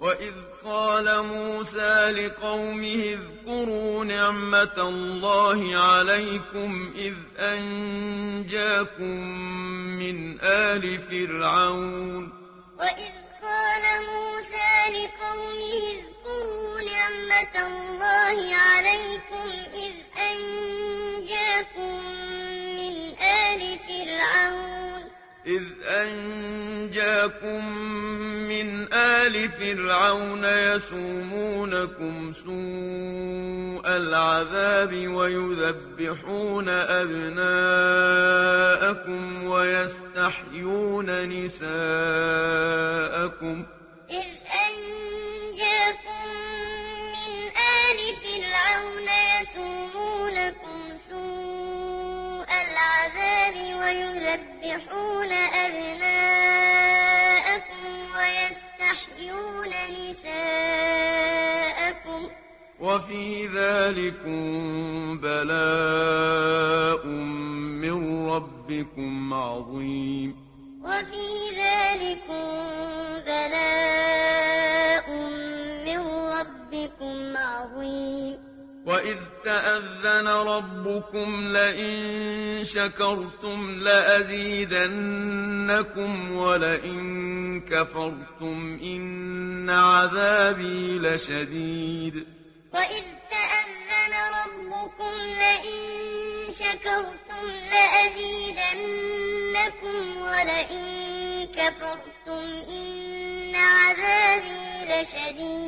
وَإِذْ قَالَ مُوسَى لِقَوْمِهِ اذْكُرُوا نِعْمَةَ اللَّهِ عَلَيْكُمْ إِذْ أَنْجَاكُمْ مِنْ آلِ فِرْعَوْنَ وَإِذْ قَالَ مُوسَى لِقَوْمِهِ اذْكُرُوا نِعْمَةَ اللَّهِ عَلَيْكُمْ إِذْ أَنْجَاكُمْ مِنْ آلِ فِرْعَوْنَ إذ أنجاكم من آل فرعون يسومونكم سوء العذاب ويذبحون أبناءكم ويستحيون نساءكم إذ أنجاكم من آل فرعون يسومونكم سوء ويذبحون أبناءكم ويستحيون نساءكم وفي ذلك بلاء من ربكم عظيم. وفي ذلك بلاء من ربكم عظيم. وإذ تأذن ربكم لئن شكرتم لأزيدنكم ولئن كفرتم إن عذابي لشديد وإذ تأذن ربكم لئن شكرتم لأزيدنكم ولئن كفرتم إن عذابي لشديد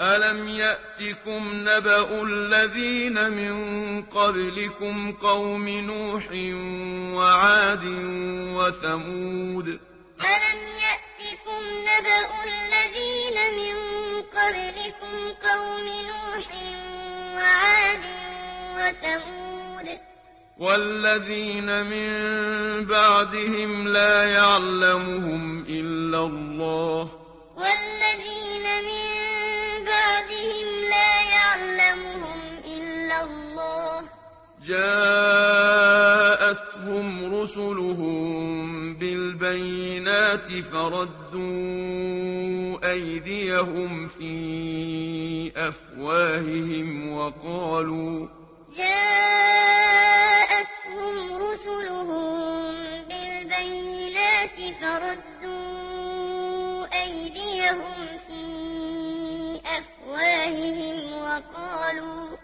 ألم يأتكم نبأ الذين من قبلكم قوم نوح وعاد وثمود ألم يأتكم نبأ الذين من قبلكم قوم نوح وعاد وثمود والذين من بعدهم لا يعلمهم إلا الله والذين من جاءتهم رسلهم بالبينات فردوا أيديهم في أفواههم وقالوا جاءتهم رسلهم بالبينات فردوا أيديهم في أفواههم وقالوا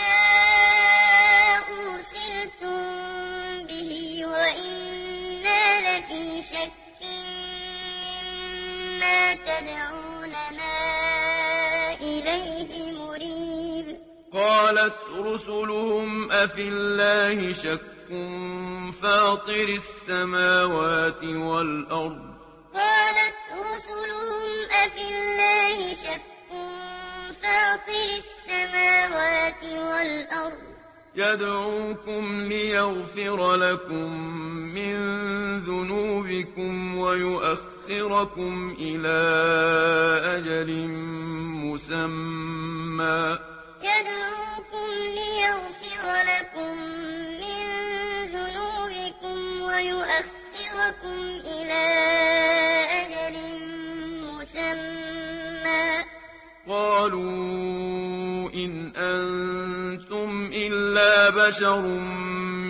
تدعوننا إليه مريب. قالت رسلهم أفي الله شك فاطر السماوات والأرض. قالت رسلهم أفي الله شك فاطر السماوات والأرض. يدعوكم ليغفر لكم من ذنوبكم ويؤخركم ليؤخركم إلى أجل مسمى. يدعوكم ليغفر لكم من ذنوبكم ويؤخركم إلى أجل مسمى. قالوا إن أنتم إلا بشر